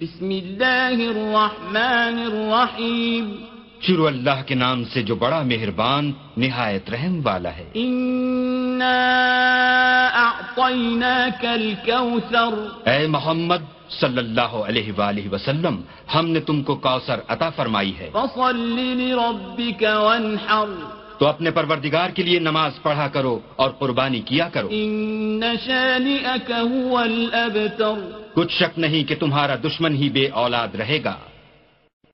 بسم اللہ الرحمن الرحیم۔ شروع اللہ کے نام سے جو بڑا مہربان نہایت رحم والا ہے۔ اے محمد صلی اللہ علیہ وآلہ وسلم ہم نے تم کو کوثر عطا فرمائی ہے۔ فصل لربک وانحر۔ تو اپنے پروردگار کے لیے نماز پڑھا کرو اور قربانی کیا کرو۔ ان شانئک هو الابتر کچھ شک نہیں کہ تمہارا دشمن ہی بے اولاد رہے گا۔